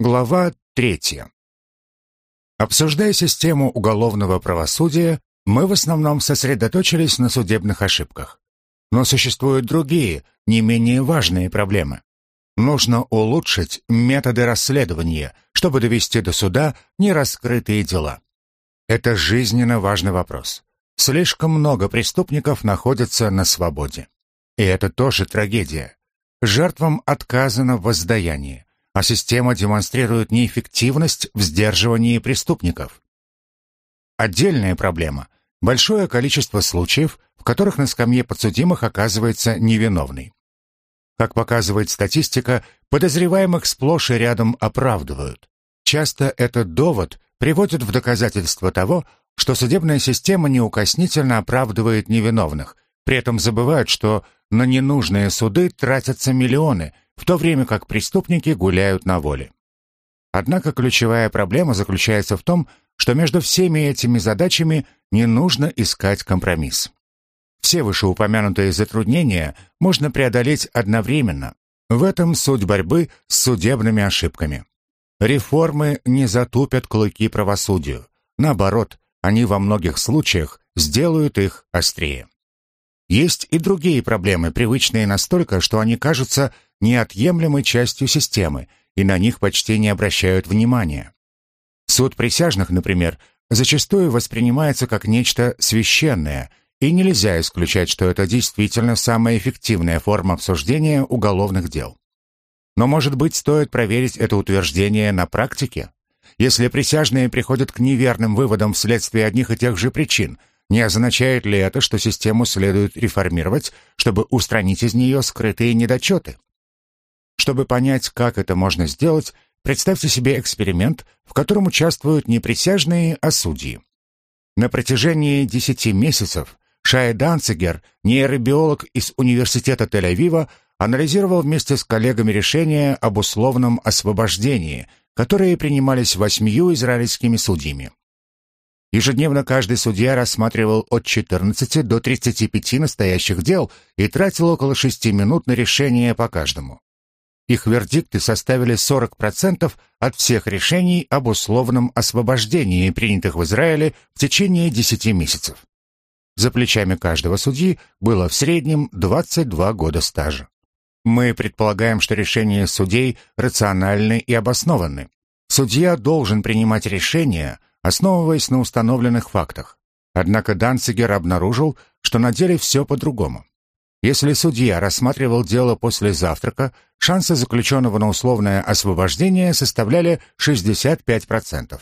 Глава третья. Обсуждая систему уголовного правосудия, мы в основном сосредоточились на судебных ошибках. Но существуют другие, не менее важные проблемы. Нужно улучшить методы расследования, чтобы довести до суда нераскрытые дела. Это жизненно важный вопрос. Слишком много преступников находятся на свободе. И это тоже трагедия. Жертвам отказано в воздаянии, а система демонстрирует неэффективность в сдерживании преступников. Отдельная проблема – большое количество случаев, в которых на скамье подсудимых оказывается невиновный. Как показывает статистика, подозреваемых сплошь и рядом оправдывают. Часто этот довод приводит в доказательство того, что судебная система неукоснительно оправдывает невиновных, при этом забывают, что на ненужные суды тратятся миллионы, в то время как преступники гуляют на воле. Однако ключевая проблема заключается в том, что между всеми этими задачами не нужно искать компромисс. Все вышеупомянутые затруднения можно преодолеть одновременно. В этом суть борьбы с судебными ошибками. Реформы не затупят клыки правосудию. Наоборот, они во многих случаях сделают их острее. Есть и другие проблемы, привычные настолько, что они кажутся неотъемлемой частью системы, и на них почти не обращают внимания. Суд присяжных, например, зачастую воспринимается как нечто священное – и нельзя исключать, что это действительно самая эффективная форма обсуждения уголовных дел. Но, может быть, стоит проверить это утверждение на практике? Если присяжные приходят к неверным выводам вследствие одних и тех же причин, не означает ли это, что систему следует реформировать, чтобы устранить из нее скрытые недочеты? Чтобы понять, как это можно сделать, представьте себе эксперимент, в котором участвуют не присяжные, а судьи. На протяжении 10 месяцев Шай Данцигер, нейробиолог из Университета Тель-Авива, анализировал вместе с коллегами решения об условном освобождении, которые принимались восьмию израильскими судьями. Ежедневно каждый судья рассматривал от 14 до 35 настоящих дел и тратил около 6 минут на решение по каждому. Их вердикты составили 40% от всех решений об условном освобождении, принятых в Израиле в течение 10 месяцев. За плечами каждого судьи было в среднем 22 года стажа. Мы предполагаем, что решения судей рациональны и обоснованы. Судья должен принимать решения, основываясь на установленных фактах. Однако Данцигер обнаружил, что на деле все по-другому. Если судья рассматривал дело после завтрака, шансы заключенного на условное освобождение составляли 65%.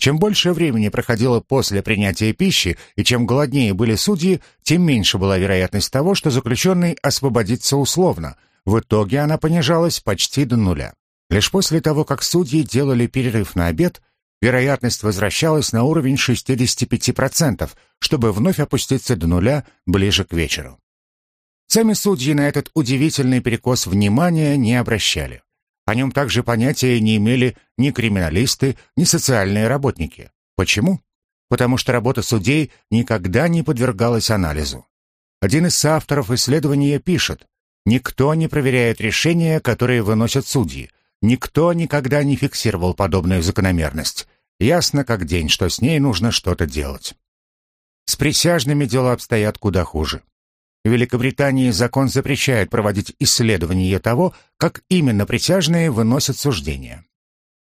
Чем больше времени проходило после принятия пищи и чем голоднее были судьи, тем меньше была вероятность того, что заключенный освободится условно. В итоге она понижалась почти до нуля. Лишь после того, как судьи делали перерыв на обед, вероятность возвращалась на уровень 65%, чтобы вновь опуститься до нуля ближе к вечеру. Сами судьи на этот удивительный перекос внимания не обращали. О нем также понятия не имели ни криминалисты, ни социальные работники. Почему? Потому что работа судей никогда не подвергалась анализу. Один из авторов исследования пишет, «Никто не проверяет решения, которые выносят судьи. Никто никогда не фиксировал подобную закономерность. Ясно как день, что с ней нужно что-то делать». С присяжными дела обстоят куда хуже. В Великобритании закон запрещает проводить исследования того, как именно присяжные выносят суждения.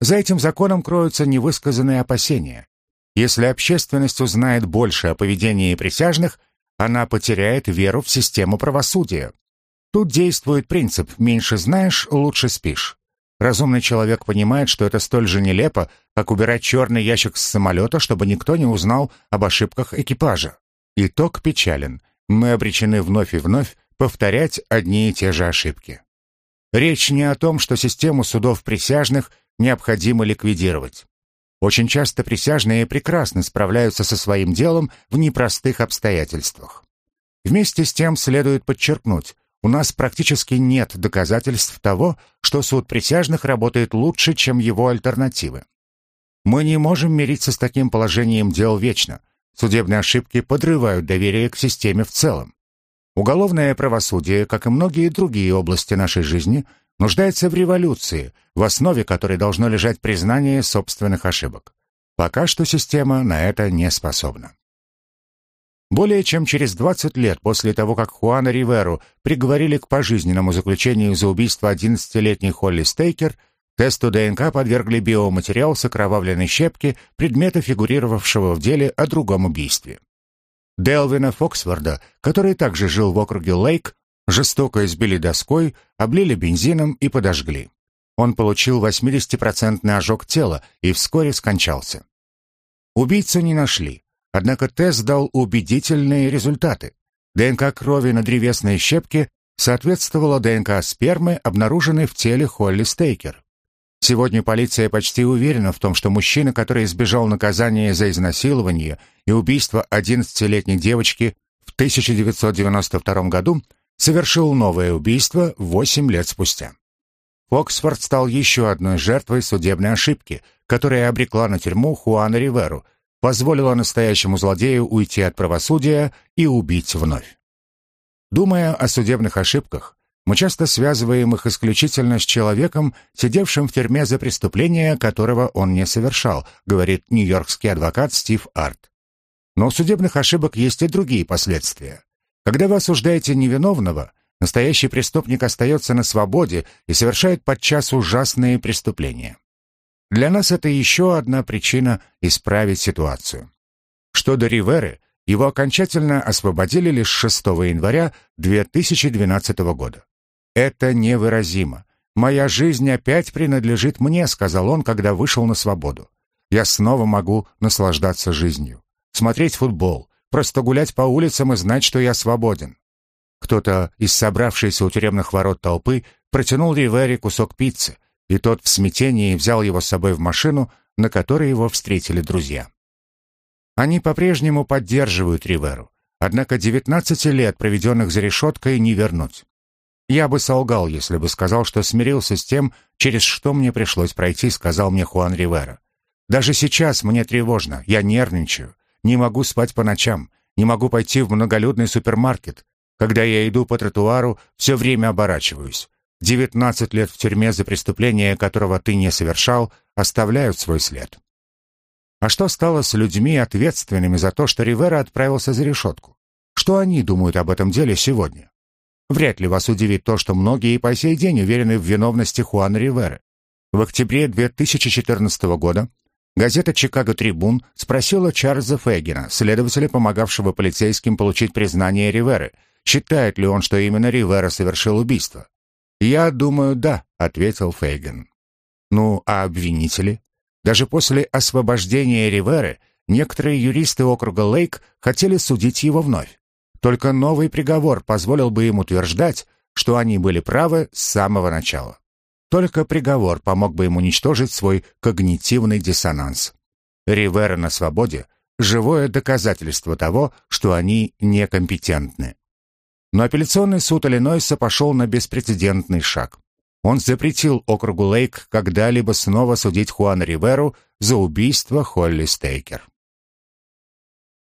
За этим законом кроются невысказанные опасения. Если общественность узнает больше о поведении присяжных, она потеряет веру в систему правосудия. Тут действует принцип «меньше знаешь, лучше спишь». Разумный человек понимает, что это столь же нелепо, как убирать черный ящик с самолета, чтобы никто не узнал об ошибках экипажа. Итог печален мы обречены вновь и вновь повторять одни и те же ошибки. Речь не о том, что систему судов присяжных необходимо ликвидировать. Очень часто присяжные прекрасно справляются со своим делом в непростых обстоятельствах. Вместе с тем следует подчеркнуть, у нас практически нет доказательств того, что суд присяжных работает лучше, чем его альтернативы. Мы не можем мириться с таким положением дел вечно – Судебные ошибки подрывают доверие к системе в целом. Уголовное правосудие, как и многие другие области нашей жизни, нуждается в революции, в основе которой должно лежать признание собственных ошибок. Пока что система на это не способна. Более чем через 20 лет после того, как Хуана Риверу приговорили к пожизненному заключению за убийство 11-летней Холли Стейкер, тесту ДНК подвергли биоматериал с окровавленной щепки, предмета, фигурировавшего в деле о другом убийстве. Делвина Фоксворда, который также жил в округе Лейк, жестоко избили доской, облили бензином и подожгли. Он получил 80% ожог тела и вскоре скончался. Убийцу не нашли, однако тест дал убедительные результаты. ДНК крови на древесной щепке соответствовала ДНК спермы, обнаруженной в теле Холли Стейкер. Сегодня полиция почти уверена в том, что мужчина, который избежал наказания за изнасилование и убийство 11-летней девочки в 1992 году, совершил новое убийство 8 лет спустя. Оксфорд стал еще одной жертвой судебной ошибки, которая обрекла на тюрьму Хуана Риверу, позволила настоящему злодею уйти от правосудия и убить вновь. Думая о судебных ошибках, мы часто связываем их исключительно с человеком, сидевшим в тюрьме за преступление, которого он не совершал, говорит нью-йоркский адвокат Стив Арт. Но у судебных ошибок есть и другие последствия. Когда вы осуждаете невиновного, настоящий преступник остается на свободе и совершает подчас ужасные преступления. Для нас это еще одна причина исправить ситуацию. Что до Риверы, его окончательно освободили лишь 6 января 2012 года. «Это невыразимо. Моя жизнь опять принадлежит мне», — сказал он, когда вышел на свободу. «Я снова могу наслаждаться жизнью, смотреть футбол, просто гулять по улицам и знать, что я свободен. Кто-то из собравшейся у тюремных ворот толпы протянул Ривере кусок пиццы, и тот в смятении взял его с собой в машину, на которой его встретили друзья. Они по-прежнему поддерживают Риверу, однако 19 лет, проведенных за решеткой, не вернуть. «Я бы солгал, если бы сказал, что смирился с тем, через что мне пришлось пройти», — сказал мне Хуан Ривера. «Даже сейчас мне тревожно, я нервничаю, не могу спать по ночам, не могу пойти в многолюдный супермаркет, когда я иду по тротуару, все время оборачиваюсь. Девятнадцать лет в тюрьме за преступление, которого ты не совершал, оставляют свой след. А что стало с людьми, ответственными за то, что Ривера отправился за решетку? Что они думают об этом деле сегодня? Вряд ли вас удивит то, что многие и по сей день уверены в виновности Хуана Риверы. В октябре 2014 года газета «Чикаго Трибун» спросила Чарльза Фейгена, следователя, помогавшего полицейским получить признание Риверы, Считает ли он, что именно Ривера совершил убийство? «Я думаю, да», — ответил Фейген. «Ну, а обвинители?» Даже после освобождения Риверы некоторые юристы округа Лейк хотели судить его вновь. Только новый приговор позволил бы им утверждать, что они были правы с самого начала. Только приговор помог бы им уничтожить свой когнитивный диссонанс. Ривера на свободе – живое доказательство того, что они некомпетентны. Но апелляционный суд Иллинойса пошел на беспрецедентный шаг. Он запретил округу Лейк когда-либо снова судить Хуана Риверу за убийство Холли Стейкер.